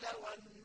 الليل والنهار